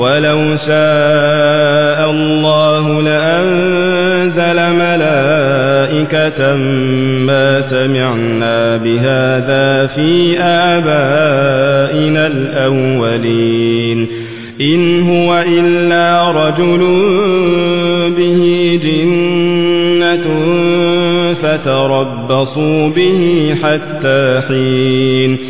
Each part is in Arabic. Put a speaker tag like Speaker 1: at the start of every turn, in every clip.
Speaker 1: ولو شاء الله لأنزل ملائكة ما سمعنا بهذا في آبائنا الأولين. إن هو إلا رجل به جنة فتربصوا به حتى حين.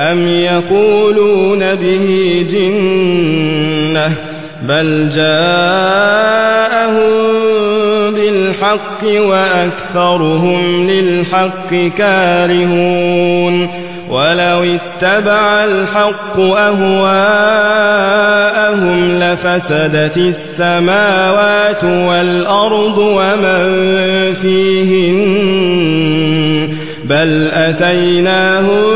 Speaker 1: أم يقولون به جنة بل جاءهم بالحق وأكثرهم للحق كارهون ولو اتبع الحق أهواءهم لفسدت السماوات والأرض ومن فيهن بل أتيناهم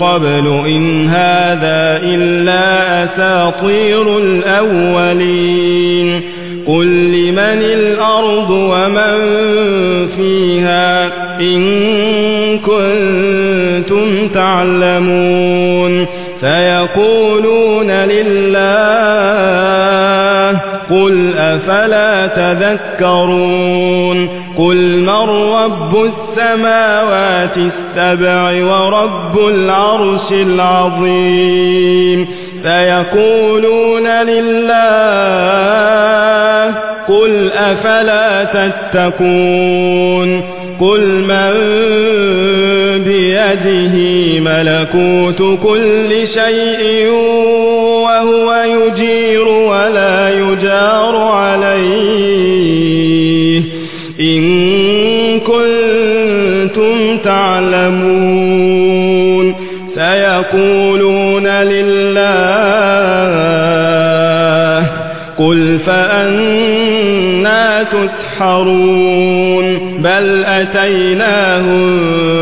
Speaker 1: قبل إن هذا إلا أساطير الأولين. قل لمن الأرض ومن فيها إن كنتم تعلمون. سيقولون لله قل أفلا تذكرون. قل من رب السماوات السبع ورب العرش العظيم سيقولون لله قل أفلا تتقون قل من بيده ملكوت كل شيء كنتم تعلمون سيقولون لله قل فأنا تسحرون. بل أتيناهم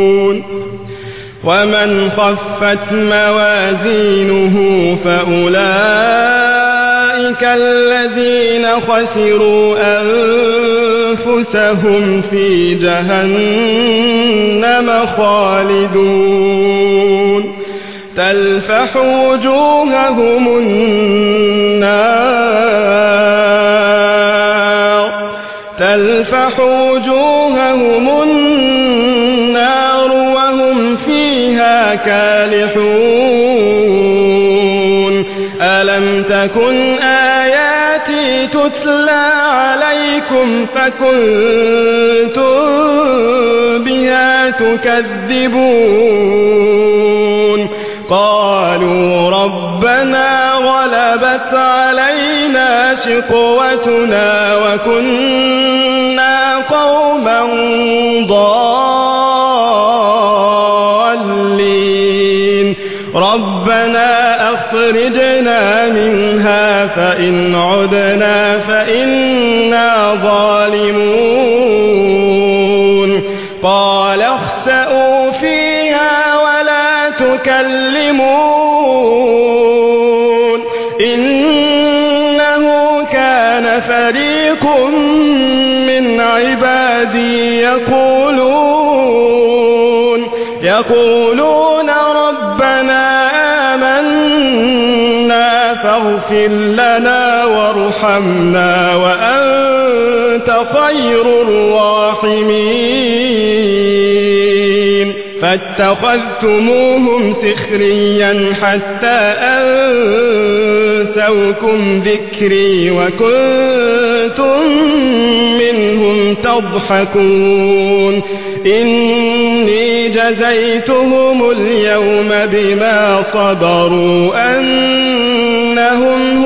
Speaker 1: ومن خفت موازينه فأولئك الذين خسروا أنفسهم في جهنم خالدون. تلفح وجوههم النار. تلفح وجوههم النار. تكن آياتي تتلى عليكم فكنتم بها تكذبون قالوا ربنا غلبت علينا شقوتنا وكنا إن وارحمنا وأنت خير الراحمين. فاتخذتموهم سخريا حتى أنسوكم ذكري وكنتم منهم تضحكون. إني جزيتهم اليوم بما صبروا أنهم